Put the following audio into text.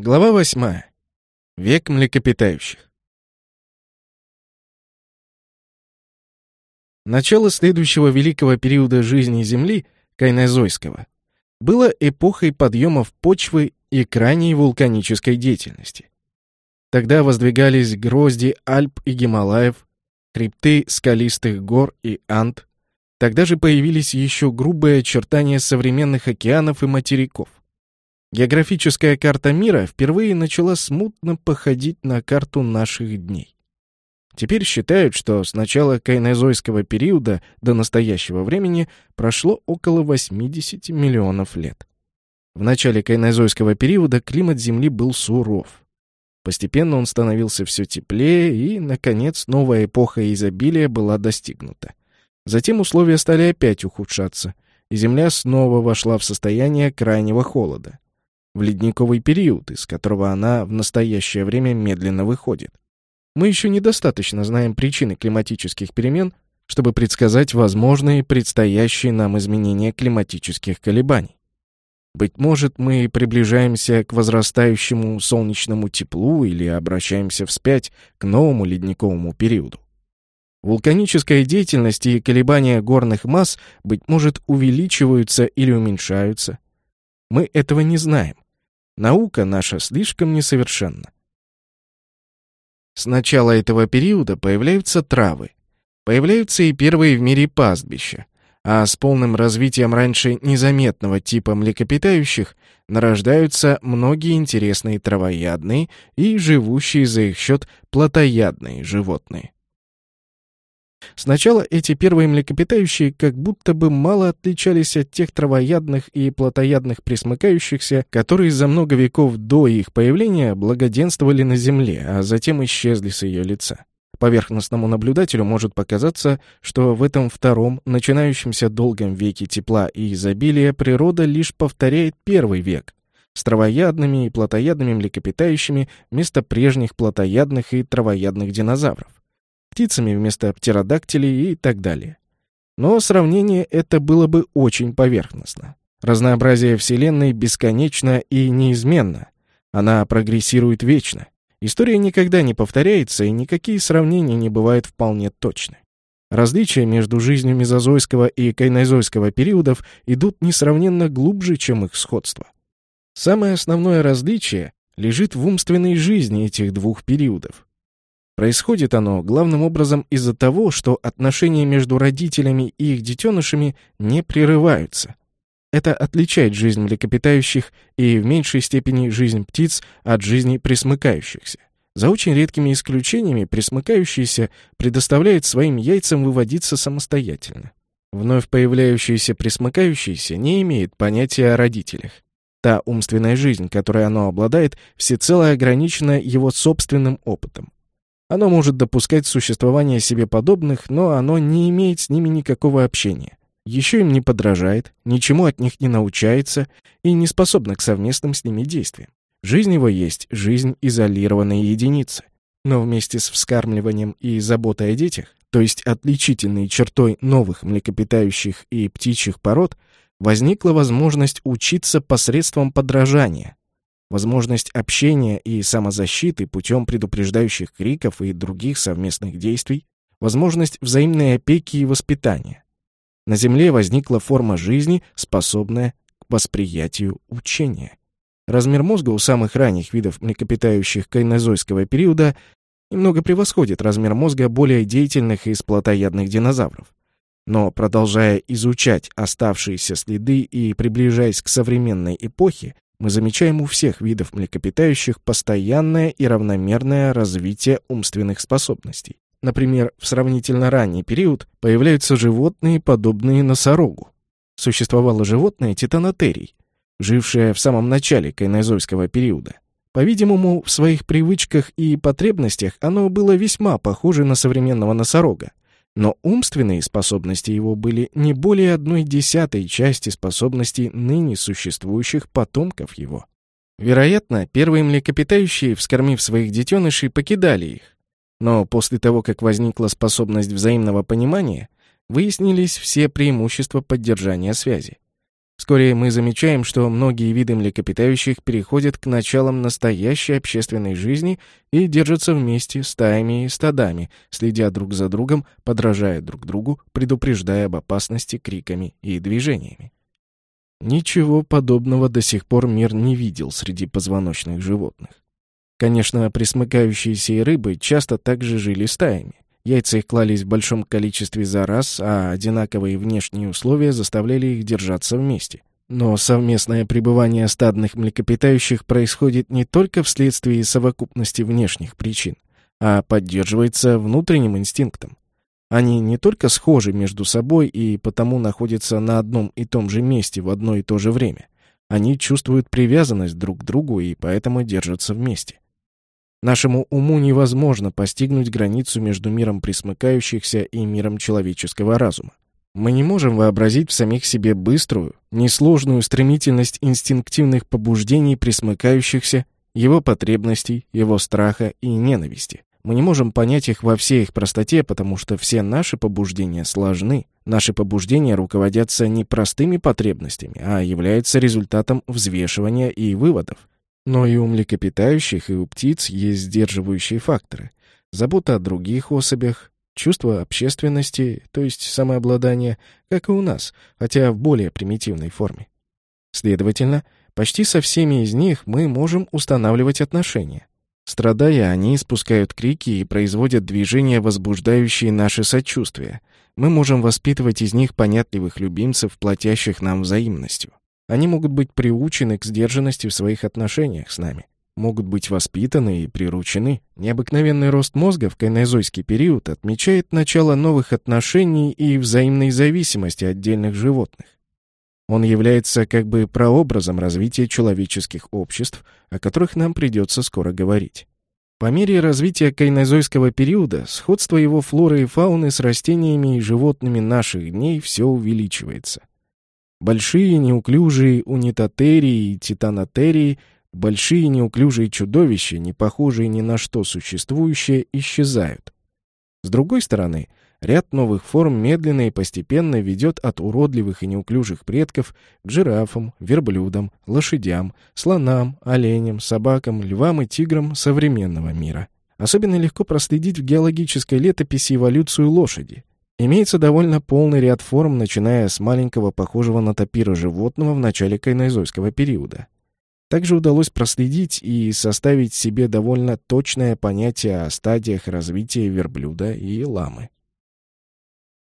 Глава восьмая. Век млекопитающих. Начало следующего великого периода жизни Земли, кайнозойского, было эпохой подъемов почвы и крайней вулканической деятельности. Тогда воздвигались грозди Альп и Гималаев, хребты скалистых гор и Анд. Тогда же появились еще грубые очертания современных океанов и материков. Географическая карта мира впервые начала смутно походить на карту наших дней. Теперь считают, что с начала кайнозойского периода до настоящего времени прошло около 80 миллионов лет. В начале кайнозойского периода климат Земли был суров. Постепенно он становился все теплее, и, наконец, новая эпоха изобилия была достигнута. Затем условия стали опять ухудшаться, и Земля снова вошла в состояние крайнего холода в ледниковый период, из которого она в настоящее время медленно выходит. Мы еще недостаточно знаем причины климатических перемен, чтобы предсказать возможные предстоящие нам изменения климатических колебаний. Быть может, мы приближаемся к возрастающему солнечному теплу или обращаемся вспять к новому ледниковому периоду. Вулканическая деятельность и колебания горных масс, быть может, увеличиваются или уменьшаются. Мы этого не знаем. Наука наша слишком несовершенна. С начала этого периода появляются травы. Появляются и первые в мире пастбища. А с полным развитием раньше незаметного типа млекопитающих нарождаются многие интересные травоядные и живущие за их счет плотоядные животные. Сначала эти первые млекопитающие как будто бы мало отличались от тех травоядных и плотоядных пресмыкающихся, которые за много веков до их появления благоденствовали на Земле, а затем исчезли с ее лица. Поверхностному наблюдателю может показаться, что в этом втором, начинающемся долгом веке тепла и изобилия, природа лишь повторяет первый век, с травоядными и плотоядными млекопитающими вместо прежних плотоядных и травоядных динозавров птицами вместо птеродактилей и так далее. Но сравнение это было бы очень поверхностно. Разнообразие Вселенной бесконечно и неизменно. Она прогрессирует вечно. История никогда не повторяется, и никакие сравнения не бывают вполне точны. Различия между жизнью мезозойского и кайнозойского периодов идут несравненно глубже, чем их сходство. Самое основное различие лежит в умственной жизни этих двух периодов. Происходит оно главным образом из-за того, что отношения между родителями и их детенышами не прерываются. Это отличает жизнь млекопитающих и в меньшей степени жизнь птиц от жизни пресмыкающихся. За очень редкими исключениями пресмыкающиеся предоставляют своим яйцам выводиться самостоятельно. Вновь появляющиеся пресмыкающиеся не имеют понятия о родителях. Та умственная жизнь, которой оно обладает, всецело ограничена его собственным опытом. Оно может допускать существование себе подобных, но оно не имеет с ними никакого общения. Еще им не подражает, ничему от них не научается и не способно к совместным с ними действиям. Жизнь его есть жизнь изолированной единицы. Но вместе с вскармливанием и заботой о детях, то есть отличительной чертой новых млекопитающих и птичьих пород, возникла возможность учиться посредством подражания, возможность общения и самозащиты путем предупреждающих криков и других совместных действий, возможность взаимной опеки и воспитания. На Земле возникла форма жизни, способная к восприятию учения. Размер мозга у самых ранних видов млекопитающих кайнозойского периода немного превосходит размер мозга более деятельных и сплотоядных динозавров. Но продолжая изучать оставшиеся следы и приближаясь к современной эпохе, мы замечаем у всех видов млекопитающих постоянное и равномерное развитие умственных способностей. Например, в сравнительно ранний период появляются животные, подобные носорогу. Существовало животное титанотерий, жившее в самом начале кайнозойского периода. По-видимому, в своих привычках и потребностях оно было весьма похоже на современного носорога, но умственные способности его были не более одной десятой части способностей ныне существующих потомков его. Вероятно, первые млекопитающие, вскормив своих детенышей, покидали их. Но после того, как возникла способность взаимного понимания, выяснились все преимущества поддержания связи. Вскоре мы замечаем, что многие виды млекопитающих переходят к началам настоящей общественной жизни и держатся вместе стаями и стадами, следя друг за другом, подражая друг другу, предупреждая об опасности криками и движениями. Ничего подобного до сих пор мир не видел среди позвоночных животных. Конечно, присмыкающиеся и рыбы часто также жили стаями. Яйца их клались в большом количестве за раз, а одинаковые внешние условия заставляли их держаться вместе. Но совместное пребывание стадных млекопитающих происходит не только вследствие совокупности внешних причин, а поддерживается внутренним инстинктом. Они не только схожи между собой и потому находятся на одном и том же месте в одно и то же время. Они чувствуют привязанность друг к другу и поэтому держатся вместе. Нашему уму невозможно постигнуть границу между миром присмыкающихся и миром человеческого разума. Мы не можем вообразить в самих себе быструю, несложную стремительность инстинктивных побуждений присмыкающихся, его потребностей, его страха и ненависти. Мы не можем понять их во всей их простоте, потому что все наши побуждения сложны. Наши побуждения руководятся не простыми потребностями, а являются результатом взвешивания и выводов. Но и у млекопитающих, и у птиц есть сдерживающие факторы. Забота о других особях, чувство общественности, то есть самообладание, как и у нас, хотя в более примитивной форме. Следовательно, почти со всеми из них мы можем устанавливать отношения. Страдая, они испускают крики и производят движения, возбуждающие наше сочувствие. Мы можем воспитывать из них понятливых любимцев, платящих нам взаимностью. Они могут быть приучены к сдержанности в своих отношениях с нами, могут быть воспитаны и приручены. Необыкновенный рост мозга в кайнозойский период отмечает начало новых отношений и взаимной зависимости отдельных животных. Он является как бы прообразом развития человеческих обществ, о которых нам придется скоро говорить. По мере развития кайнозойского периода сходство его флоры и фауны с растениями и животными наших дней все увеличивается. Большие неуклюжие унитотерии и титанотерии, большие неуклюжие чудовища, не похожие ни на что существующее, исчезают. С другой стороны, ряд новых форм медленно и постепенно ведет от уродливых и неуклюжих предков к жирафам, верблюдам, лошадям, слонам, оленям, собакам, львам и тиграм современного мира. Особенно легко проследить в геологической летописи эволюцию лошади. Имеется довольно полный ряд форм, начиная с маленького, похожего на тапира животного в начале кайнозойского периода. Также удалось проследить и составить себе довольно точное понятие о стадиях развития верблюда и ламы.